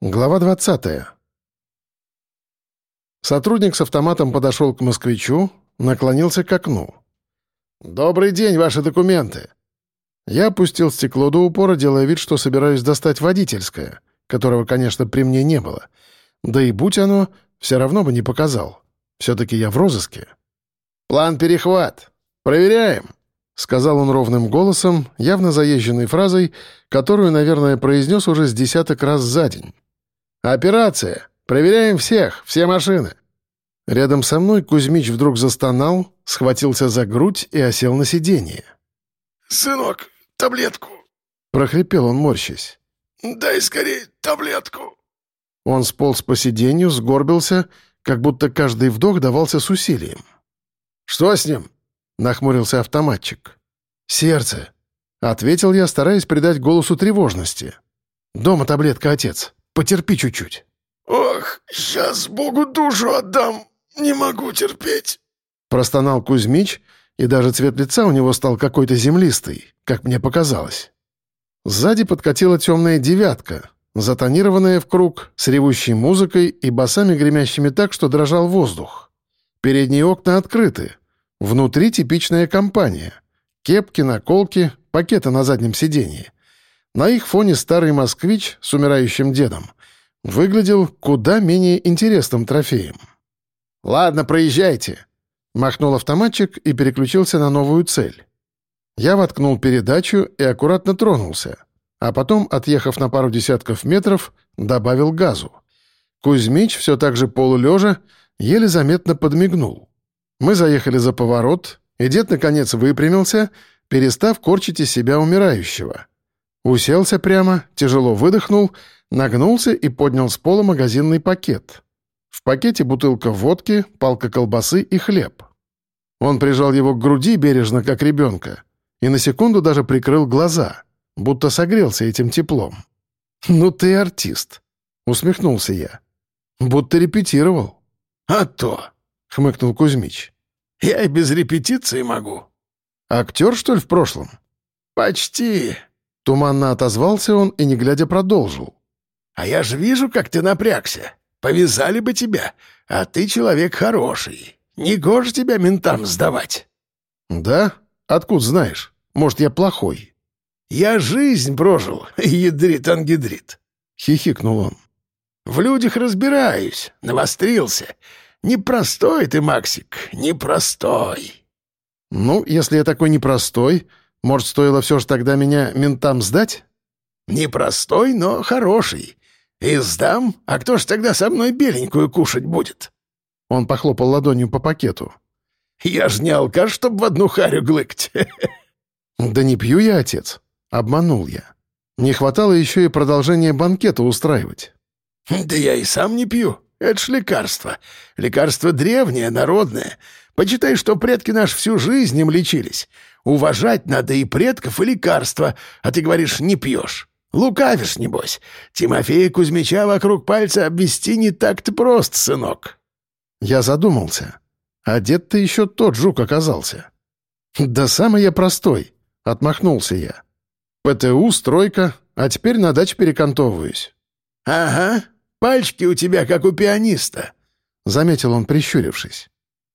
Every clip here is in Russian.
Глава 20. Сотрудник с автоматом подошел к москвичу, наклонился к окну. «Добрый день, ваши документы!» Я опустил стекло до упора, делая вид, что собираюсь достать водительское, которого, конечно, при мне не было. Да и будь оно, все равно бы не показал. Все-таки я в розыске. «План перехват. Проверяем!» — сказал он ровным голосом, явно заезженной фразой, которую, наверное, произнес уже с десяток раз за день. «Операция! Проверяем всех, все машины!» Рядом со мной Кузьмич вдруг застонал, схватился за грудь и осел на сиденье. «Сынок, таблетку!» — прохрипел он, морщась. «Дай скорее таблетку!» Он сполз по сиденью, сгорбился, как будто каждый вдох давался с усилием. «Что с ним?» — нахмурился автоматчик. «Сердце», — ответил я, стараясь придать голосу тревожности. «Дома таблетка, отец. Потерпи чуть-чуть». «Ох, сейчас Богу душу отдам, не могу терпеть». Простонал Кузьмич, и даже цвет лица у него стал какой-то землистый, как мне показалось. Сзади подкатила темная девятка, затонированная в круг, с ревущей музыкой и басами, гремящими так, что дрожал воздух. Передние окна открыты. Внутри типичная компания. Кепки, наколки, пакеты на заднем сиденье. На их фоне старый москвич с умирающим дедом выглядел куда менее интересным трофеем. «Ладно, проезжайте», — махнул автоматчик и переключился на новую цель. Я воткнул передачу и аккуратно тронулся, а потом, отъехав на пару десятков метров, добавил газу. Кузьмич, все так же полулежа, еле заметно подмигнул. Мы заехали за поворот, и дед, наконец, выпрямился, перестав корчить из себя умирающего. Уселся прямо, тяжело выдохнул, нагнулся и поднял с пола магазинный пакет. В пакете бутылка водки, палка колбасы и хлеб. Он прижал его к груди бережно, как ребенка, и на секунду даже прикрыл глаза, будто согрелся этим теплом. «Ну ты артист», — усмехнулся я. «Будто репетировал». «А то», — хмыкнул Кузьмич. «Я и без репетиции могу». «Актер, что ли, в прошлом?» «Почти», Туманно отозвался он и, не глядя, продолжил. «А я же вижу, как ты напрягся. Повязали бы тебя, а ты человек хороший. Не гоже тебя ментам сдавать». «Да? Откуда знаешь? Может, я плохой?» «Я жизнь прожил, ядрит-ангидрит», — хихикнул он. «В людях разбираюсь, навострился. Непростой ты, Максик, непростой». «Ну, если я такой непростой, может, стоило все же тогда меня ментам сдать?» «Непростой, но хороший. И сдам, а кто ж тогда со мной беленькую кушать будет?» Он похлопал ладонью по пакету. «Я ж не алкаш, чтоб в одну харю глыкать». «Да не пью я, отец», — обманул я. Не хватало еще и продолжения банкета устраивать. «Да я и сам не пью. Это ж лекарство. Лекарство древнее, народное. Почитай, что предки наши всю жизнь им лечились. Уважать надо и предков, и лекарства, а ты говоришь, не пьешь. Лукавишь, небось. Тимофея Кузьмича вокруг пальца обвести не так-то просто, сынок». Я задумался. А дед-то еще тот жук оказался. «Да самый я простой», — отмахнулся я. «ПТУ, стройка, а теперь на даче перекантовываюсь». «Ага, пальчики у тебя, как у пианиста», — заметил он, прищурившись.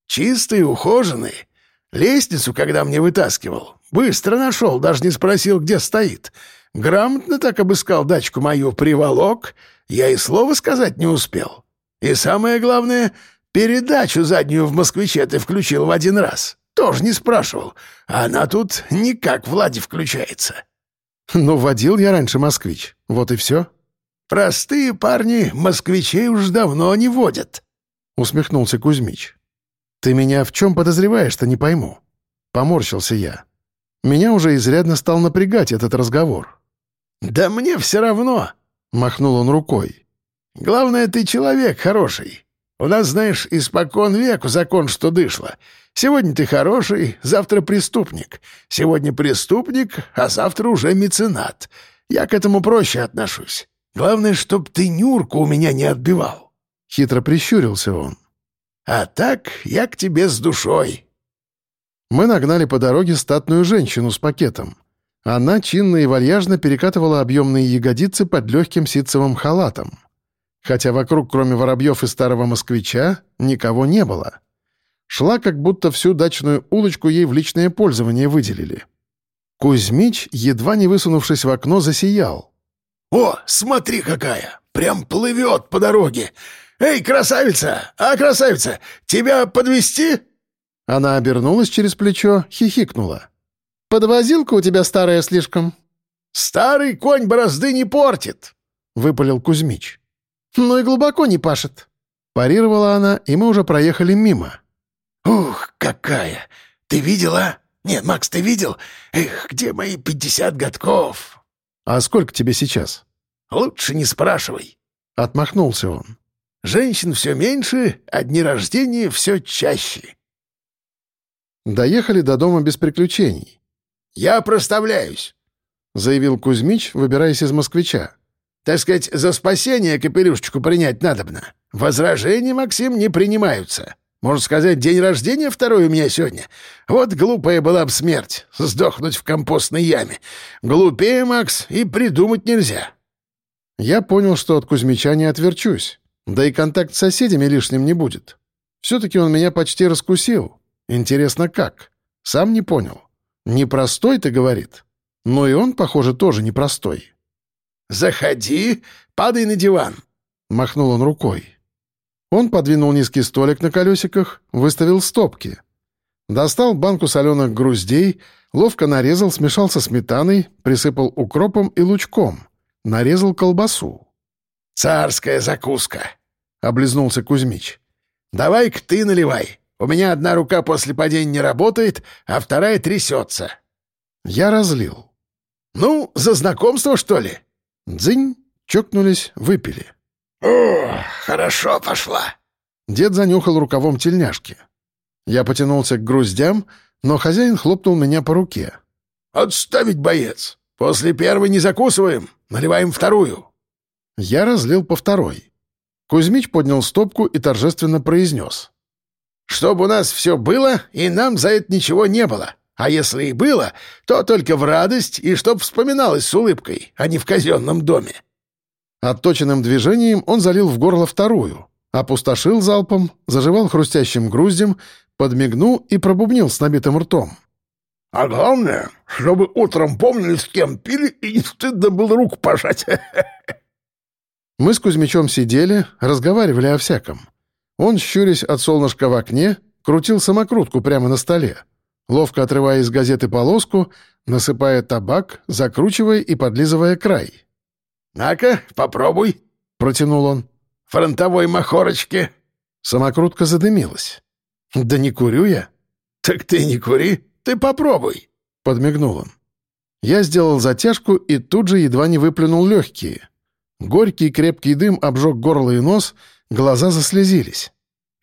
«Чистые, ухоженные, Лестницу, когда мне вытаскивал, быстро нашел, даже не спросил, где стоит. Грамотно так обыскал дачку мою, приволок. Я и слова сказать не успел. И самое главное, передачу заднюю в «Москвиче» ты включил в один раз. Тоже не спрашивал. А она тут никак в ладе включается. Ну, водил я раньше «Москвич». Вот и все. Простые парни москвичей уж давно не водят. Усмехнулся Кузьмич. «Ты меня в чем подозреваешь-то, не пойму». Поморщился я. Меня уже изрядно стал напрягать этот разговор. «Да мне все равно», — махнул он рукой. «Главное, ты человек хороший. У нас, знаешь, испокон веку закон, что дышло. Сегодня ты хороший, завтра преступник. Сегодня преступник, а завтра уже меценат. Я к этому проще отношусь. Главное, чтоб ты Нюрку у меня не отбивал». Хитро прищурился он. А так я к тебе с душой». Мы нагнали по дороге статную женщину с пакетом. Она чинно и вальяжно перекатывала объемные ягодицы под легким ситцевым халатом. хотя вокруг, кроме воробьев и старого москвича, никого не было. Шла, как будто всю дачную улочку ей в личное пользование выделили. Кузьмич, едва не высунувшись в окно, засиял. «О, смотри какая! Прям плывет по дороге! Эй, красавица! А, красавица, тебя подвести? Она обернулась через плечо, хихикнула. «Подвозилка у тебя старая слишком». «Старый конь борозды не портит», — выпалил Кузьмич. «Ну и глубоко не пашет». Парировала она, и мы уже проехали мимо. «Ух, какая! Ты видела? Нет, Макс, ты видел? Эх, где мои пятьдесят годков?» «А сколько тебе сейчас?» «Лучше не спрашивай». Отмахнулся он. «Женщин все меньше, а дни рождения все чаще». Доехали до дома без приключений. «Я проставляюсь», — заявил Кузьмич, выбираясь из москвича. «Так сказать, за спасение капелюшечку принять надобно. Возражения, Максим, не принимаются. Можно сказать, день рождения второй у меня сегодня. Вот глупая была бы смерть — сдохнуть в компостной яме. Глупее, Макс, и придумать нельзя». Я понял, что от Кузьмича не отверчусь. Да и контакт с соседями лишним не будет. Все-таки он меня почти раскусил. Интересно, как? Сам не понял. Непростой, ты говорит? Но и он, похоже, тоже непростой. «Заходи, падай на диван», — махнул он рукой. Он подвинул низкий столик на колесиках, выставил стопки. Достал банку соленых груздей, ловко нарезал, смешал со сметаной, присыпал укропом и лучком, нарезал колбасу. «Царская закуска», — облизнулся Кузьмич. «Давай-ка ты наливай, у меня одна рука после падения не работает, а вторая трясется». Я разлил. «Ну, за знакомство, что ли?» Дзынь, чокнулись, выпили. «О, хорошо пошла». Дед занюхал рукавом тельняшки. Я потянулся к груздям, но хозяин хлопнул меня по руке. «Отставить, боец! После первой не закусываем, наливаем вторую». Я разлил по второй. Кузьмич поднял стопку и торжественно произнес. Чтобы у нас все было, и нам за это ничего не было. А если и было, то только в радость, и чтоб вспоминалось с улыбкой, а не в казенном доме». Отточенным движением он залил в горло вторую, опустошил залпом, заживал хрустящим груздем, подмигнул и пробубнил с набитым ртом. «А главное, чтобы утром помнили, с кем пили, и не стыдно было руку пожать». Мы с Кузьмичом сидели, разговаривали о всяком. Он, щурясь от солнышка в окне, крутил самокрутку прямо на столе, ловко отрывая из газеты полоску, насыпая табак, закручивая и подлизывая край. «На-ка, попробуй», — протянул он. «Фронтовой махорочки». Самокрутка задымилась. «Да не курю я». «Так ты не кури, ты попробуй», — подмигнул он. Я сделал затяжку и тут же едва не выплюнул легкие. Горький крепкий дым обжег горло и нос — Глаза заслезились.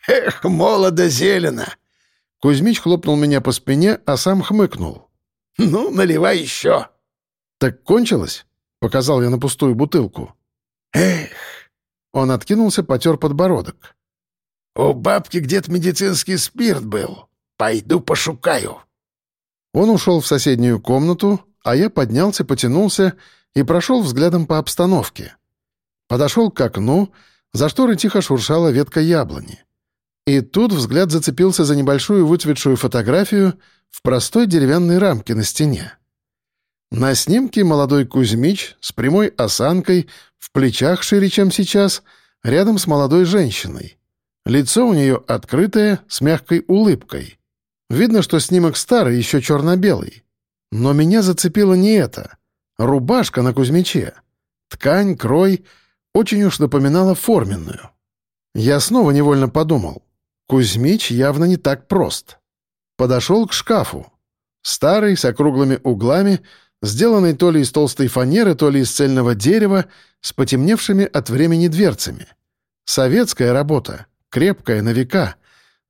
«Эх, молодо зелено!» Кузьмич хлопнул меня по спине, а сам хмыкнул. «Ну, наливай еще!» «Так кончилось?» — показал я на пустую бутылку. «Эх!» Он откинулся, потер подбородок. «У бабки где-то медицинский спирт был. Пойду пошукаю». Он ушел в соседнюю комнату, а я поднялся, потянулся и прошел взглядом по обстановке. Подошел к окну, за шторой тихо шуршала ветка яблони. И тут взгляд зацепился за небольшую выцветшую фотографию в простой деревянной рамке на стене. На снимке молодой Кузьмич с прямой осанкой, в плечах шире, чем сейчас, рядом с молодой женщиной. Лицо у нее открытое, с мягкой улыбкой. Видно, что снимок старый, еще черно-белый. Но меня зацепило не это. Рубашка на Кузьмиче. Ткань, крой — очень уж напоминала форменную. Я снова невольно подумал. Кузьмич явно не так прост. Подошел к шкафу. Старый, с округлыми углами, сделанный то ли из толстой фанеры, то ли из цельного дерева, с потемневшими от времени дверцами. Советская работа, крепкая, на века.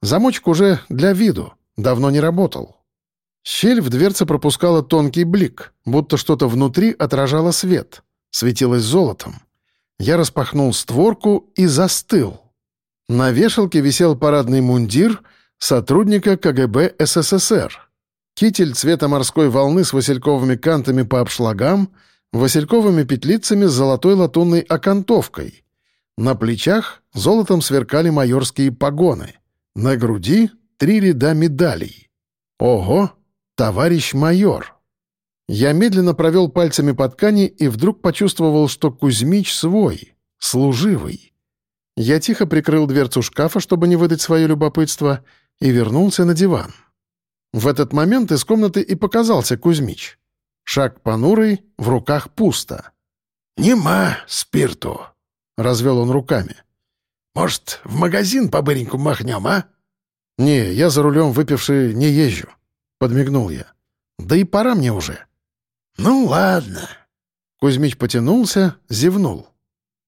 Замочек уже для виду, давно не работал. Щель в дверце пропускала тонкий блик, будто что-то внутри отражало свет, светилось золотом. Я распахнул створку и застыл. На вешалке висел парадный мундир сотрудника КГБ СССР. Китель цвета морской волны с васильковыми кантами по обшлагам, васильковыми петлицами с золотой латунной окантовкой. На плечах золотом сверкали майорские погоны. На груди три ряда медалей. Ого, товарищ майор! Я медленно провел пальцами по ткани и вдруг почувствовал, что Кузьмич свой, служивый. Я тихо прикрыл дверцу шкафа, чтобы не выдать свое любопытство, и вернулся на диван. В этот момент из комнаты и показался Кузьмич. Шаг понурый, в руках пусто. «Нема спирту», — развел он руками. «Может, в магазин по быреньку махнем, а?» «Не, я за рулем выпивший не езжу», — подмигнул я. «Да и пора мне уже». «Ну ладно». Кузьмич потянулся, зевнул.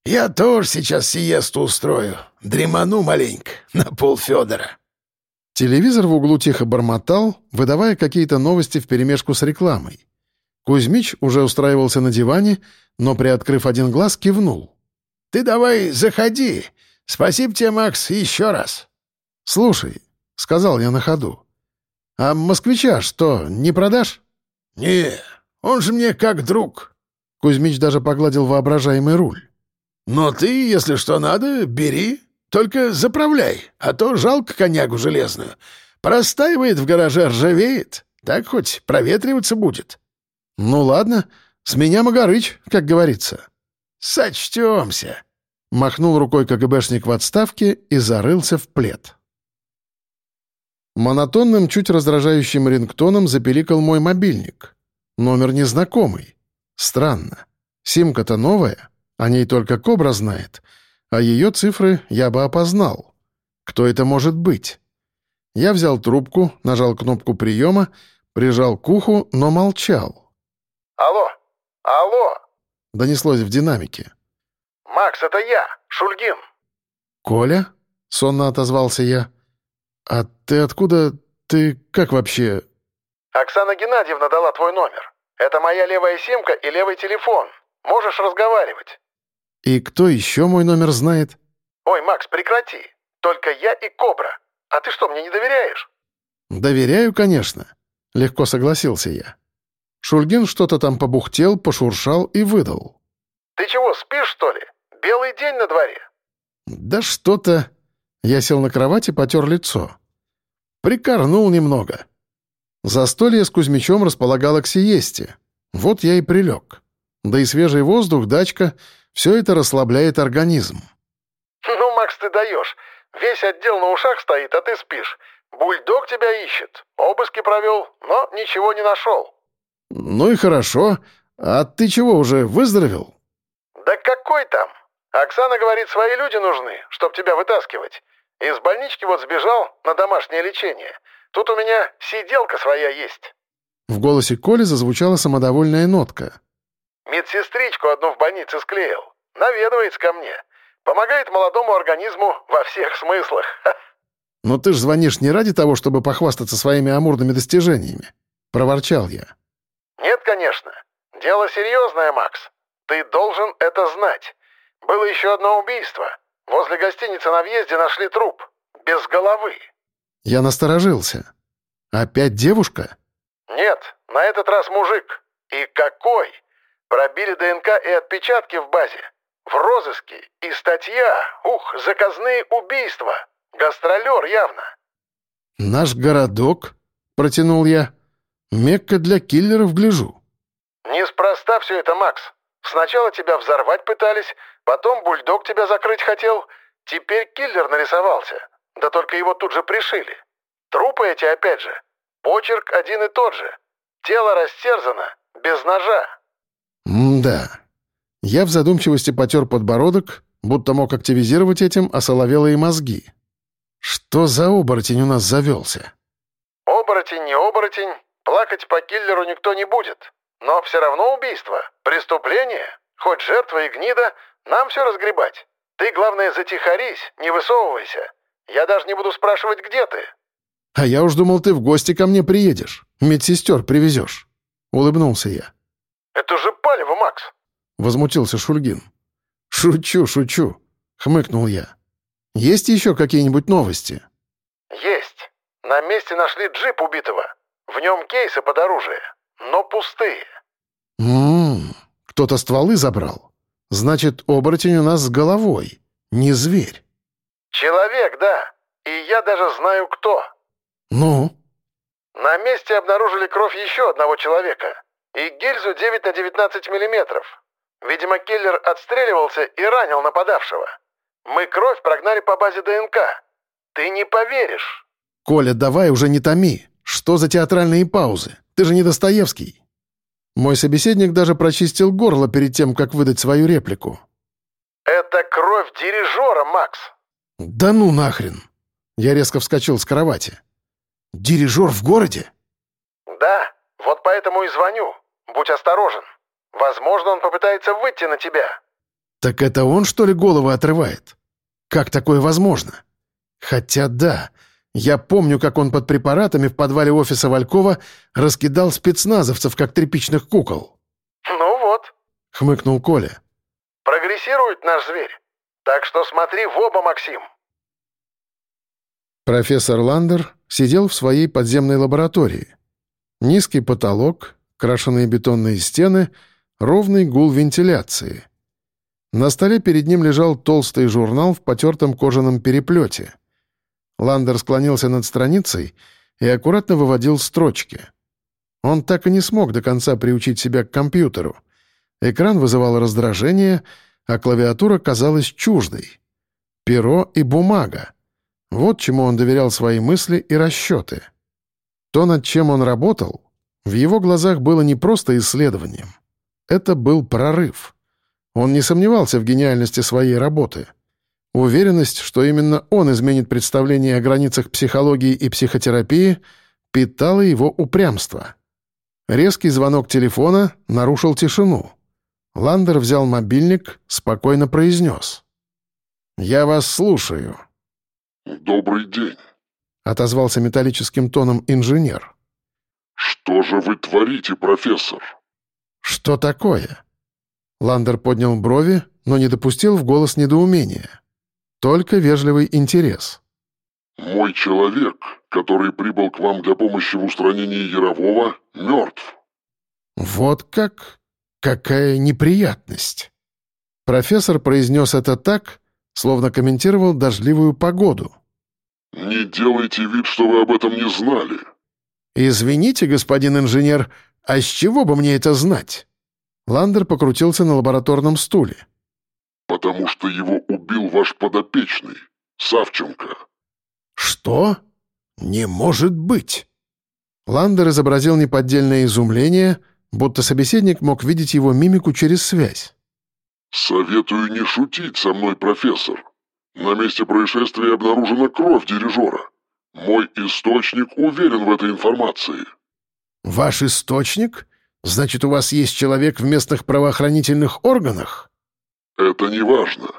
«Я тоже сейчас сиесту устрою. Дреману маленько, на пол Федора». Телевизор в углу тихо бормотал, выдавая какие-то новости вперемешку с рекламой. Кузьмич уже устраивался на диване, но, приоткрыв один глаз, кивнул. «Ты давай заходи. Спасибо тебе, Макс, еще раз». «Слушай», — сказал я на ходу, — «а москвича что, не продашь?» «Не, он же мне как друг». Кузьмич даже погладил воображаемый руль. «Но ты, если что надо, бери. Только заправляй, а то жалко конягу железную. Простаивает в гараже, ржавеет. Так хоть проветриваться будет». «Ну ладно, с меня Магарыч, как говорится». «Сочтемся», — махнул рукой КГБшник в отставке и зарылся в плед. Монотонным, чуть раздражающим рингтоном запеликал мой мобильник. Номер незнакомый. Странно. Симка-то новая, о ней только Кобра знает, а ее цифры я бы опознал. Кто это может быть? Я взял трубку, нажал кнопку приема, прижал к уху, но молчал. «Алло! Алло!» — донеслось в динамике. «Макс, это я, Шульгин!» «Коля?» — сонно отозвался я. «А ты откуда... Ты как вообще...» «Оксана Геннадьевна дала твой номер. Это моя левая симка и левый телефон. Можешь разговаривать». «И кто еще мой номер знает?» «Ой, Макс, прекрати. Только я и Кобра. А ты что, мне не доверяешь?» «Доверяю, конечно», — легко согласился я. Шульгин что-то там побухтел, пошуршал и выдал. «Ты чего, спишь, что ли? Белый день на дворе». «Да что-то...» Я сел на кровать и потер лицо. Прикорнул немного. Застолье с Кузьмичом располагало к сиесте. Вот я и прилег. Да и свежий воздух, дачка — все это расслабляет организм. «Ну, Макс, ты даешь. Весь отдел на ушах стоит, а ты спишь. Бульдог тебя ищет. Обыски провел, но ничего не нашел». «Ну и хорошо. А ты чего, уже выздоровел?» «Да какой там? Оксана говорит, свои люди нужны, чтоб тебя вытаскивать. Из больнички вот сбежал на домашнее лечение. Тут у меня сиделка своя есть». В голосе Коли зазвучала самодовольная нотка. «Медсестричку одну в больнице склеил. Наведывается ко мне. Помогает молодому организму во всех смыслах. «Но ты ж звонишь не ради того, чтобы похвастаться своими амурными достижениями», — проворчал я. «Нет, конечно. Дело серьезное, Макс. Ты должен это знать. Было еще одно убийство. Возле гостиницы на въезде нашли труп. Без головы». Я насторожился. «Опять девушка?» «Нет, на этот раз мужик. И какой! Пробили ДНК и отпечатки в базе. В розыске. И статья. Ух, заказные убийства. Гастролер явно». «Наш городок?» — протянул я. «Мекка для киллеров гляжу». «Неспроста все это, Макс. Сначала тебя взорвать пытались, потом бульдог тебя закрыть хотел. Теперь киллер нарисовался. Да только его тут же пришили. Трупы эти опять же. Почерк один и тот же. Тело растерзано, без ножа. М-да. Я в задумчивости потер подбородок, будто мог активизировать этим осоловелые мозги. Что за оборотень у нас завелся? Оборотень не оборотень, плакать по киллеру никто не будет. Но все равно убийство, преступление, хоть жертва и гнида, нам все разгребать. Ты, главное, затихарись, не высовывайся. Я даже не буду спрашивать, где ты». «А я уж думал, ты в гости ко мне приедешь, медсестер привезешь», — улыбнулся я. «Это же палево, Макс!» — возмутился Шульгин. «Шучу, шучу», — хмыкнул я. «Есть еще какие-нибудь новости?» «Есть. На месте нашли джип убитого. В нем кейсы под оружие, но пустые». «М-м-м, кто-то стволы забрал. Значит, оборотень у нас с головой. не зверь. Человек, да. И я даже знаю, кто. Ну? На месте обнаружили кровь еще одного человека. И гильзу 9 на 19 миллиметров. Видимо, киллер отстреливался и ранил нападавшего. Мы кровь прогнали по базе ДНК. Ты не поверишь. Коля, давай уже не томи. Что за театральные паузы? Ты же не Достоевский. Мой собеседник даже прочистил горло перед тем, как выдать свою реплику. «Это кровь дирижера, Макс!» «Да ну нахрен!» Я резко вскочил с кровати. «Дирижер в городе?» «Да, вот поэтому и звоню. Будь осторожен. Возможно, он попытается выйти на тебя». «Так это он, что ли, головы отрывает? Как такое возможно? Хотя да, я помню, как он под препаратами в подвале офиса Валькова раскидал спецназовцев, как тряпичных кукол». «Ну вот», — хмыкнул Коля. «Прогрессирует наш зверь. Так что смотри в оба, Максим». Профессор Ландер сидел в своей подземной лаборатории. Низкий потолок, крашеные бетонные стены, ровный гул вентиляции. На столе перед ним лежал толстый журнал в потертом кожаном переплете. Ландер склонился над страницей и аккуратно выводил строчки. Он так и не смог до конца приучить себя к компьютеру. Экран вызывал раздражение, а клавиатура казалась чуждой. Перо и бумага. Вот чему он доверял свои мысли и расчеты. То, над чем он работал, в его глазах было не просто исследованием. Это был прорыв. Он не сомневался в гениальности своей работы. Уверенность, что именно он изменит представление о границах психологии и психотерапии, питала его упрямство. Резкий звонок телефона нарушил тишину. Ландер взял мобильник, спокойно произнес. «Я вас слушаю». «Добрый день», — отозвался металлическим тоном инженер. «Что же вы творите, профессор?» «Что такое?» Ландер поднял брови, но не допустил в голос недоумения. Только вежливый интерес. «Мой человек, который прибыл к вам для помощи в устранении Ярового, мертв». «Вот как? Какая неприятность!» Профессор произнес это так, словно комментировал дождливую погоду. «Не делайте вид, что вы об этом не знали». «Извините, господин инженер, а с чего бы мне это знать?» Ландер покрутился на лабораторном стуле. «Потому что его убил ваш подопечный, Савченко». «Что? Не может быть!» Ландер изобразил неподдельное изумление, будто собеседник мог видеть его мимику через связь. «Советую не шутить со мной, профессор. На месте происшествия обнаружена кровь дирижера. Мой источник уверен в этой информации». «Ваш источник? Значит, у вас есть человек в местных правоохранительных органах?» «Это не важно.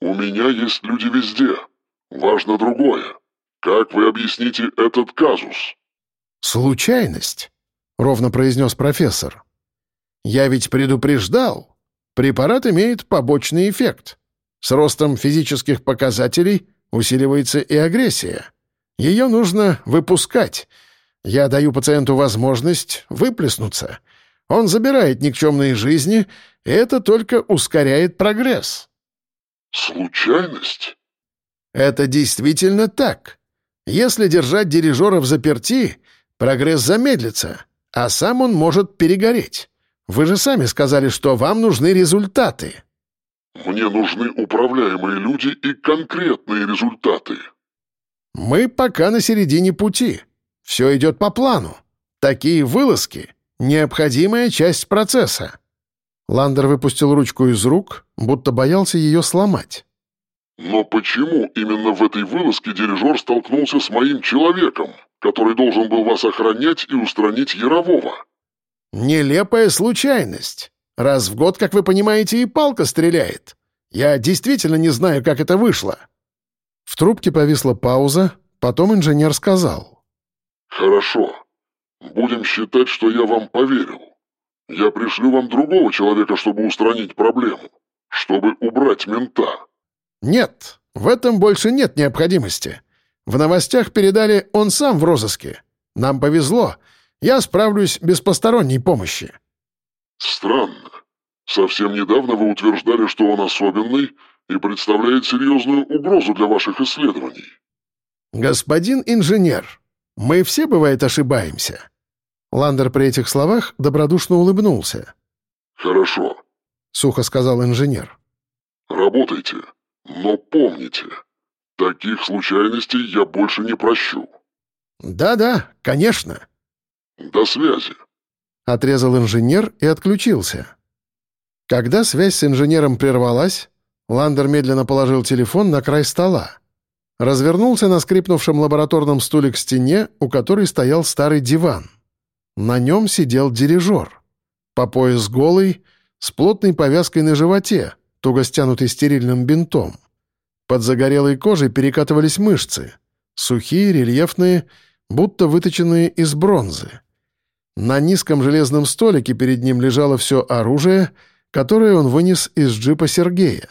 У меня есть люди везде. Важно другое. Как вы объясните этот казус?» «Случайность», — ровно произнес профессор. «Я ведь предупреждал. Препарат имеет побочный эффект. С ростом физических показателей усиливается и агрессия. Ее нужно выпускать. Я даю пациенту возможность выплеснуться. Он забирает никчемные жизни, и это только ускоряет прогресс. Случайность? Это действительно так. Если держать дирижера в заперти, прогресс замедлится, а сам он может перегореть. Вы же сами сказали, что вам нужны результаты». «Мне нужны управляемые люди и конкретные результаты». «Мы пока на середине пути. Все идет по плану. Такие вылазки — необходимая часть процесса». Ландер выпустил ручку из рук, будто боялся ее сломать. «Но почему именно в этой вылазке дирижер столкнулся с моим человеком, который должен был вас охранять и устранить Ярового?» «Нелепая случайность. Раз в год, как вы понимаете, и палка стреляет. Я действительно не знаю, как это вышло». В трубке повисла пауза, потом инженер сказал. «Хорошо. Будем считать, что я вам поверил. Я пришлю вам другого человека, чтобы устранить проблему, чтобы убрать мента». «Нет, в этом больше нет необходимости. В новостях передали «он сам в розыске». Нам повезло». Я справлюсь без посторонней помощи». «Странно. Совсем недавно вы утверждали, что он особенный, и представляет серьезную угрозу для ваших исследований. «Господин инженер, мы все, бывает, ошибаемся». Ландер при этих словах добродушно улыбнулся. «Хорошо», — сухо сказал инженер. «Работайте, но помните, таких случайностей я больше не прощу». «Да-да, конечно». «До связи», — отрезал инженер и отключился. Когда связь с инженером прервалась, Ландер медленно положил телефон на край стола. Развернулся на скрипнувшем лабораторном стуле к стене, у которой стоял старый диван. На нем сидел дирижер. По пояс голый, с плотной повязкой на животе, туго стянутой стерильным бинтом. Под загорелой кожей перекатывались мышцы. Сухие, рельефные, будто выточенные из бронзы. На низком железном столике перед ним лежало все оружие, которое он вынес из джипа Сергея.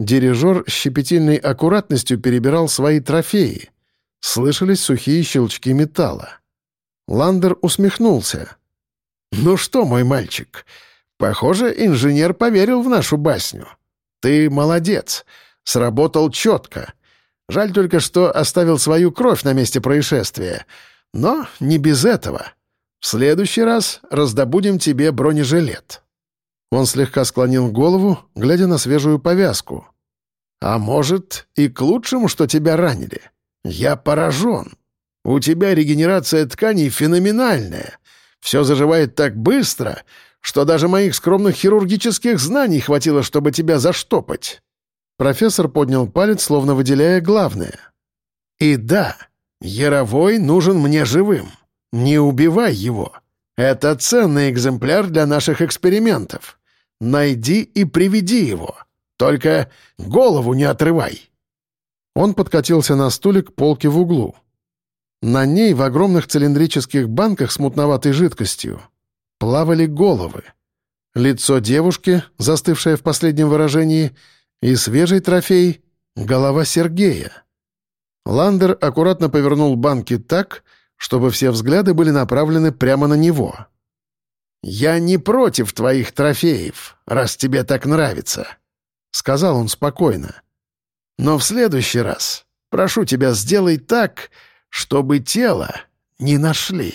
Дирижер с щепетильной аккуратностью перебирал свои трофеи. Слышались сухие щелчки металла. Ландер усмехнулся. «Ну что, мой мальчик, похоже, инженер поверил в нашу басню. Ты молодец, сработал четко. Жаль только, что оставил свою кровь на месте происшествия. Но не без этого. В следующий раз раздобудем тебе бронежилет». Он слегка склонил голову, глядя на свежую повязку. «А может, и к лучшему, что тебя ранили? Я поражен. У тебя регенерация тканей феноменальная. Все заживает так быстро, что даже моих скромных хирургических знаний хватило, чтобы тебя заштопать». Профессор поднял палец, словно выделяя главное. «И да, Яровой нужен мне живым. Не убивай его. Это ценный экземпляр для наших экспериментов. Найди и приведи его. Только голову не отрывай». Он подкатился на стулик полки в углу. На ней в огромных цилиндрических банках с мутноватой жидкостью плавали головы. Лицо девушки, застывшее в последнем выражении, и свежий трофей — голова Сергея. Ландер аккуратно повернул банки так, чтобы все взгляды были направлены прямо на него. «Я не против твоих трофеев, раз тебе так нравится», — сказал он спокойно. «Но в следующий раз прошу тебя, сделай так, чтобы тело не нашли».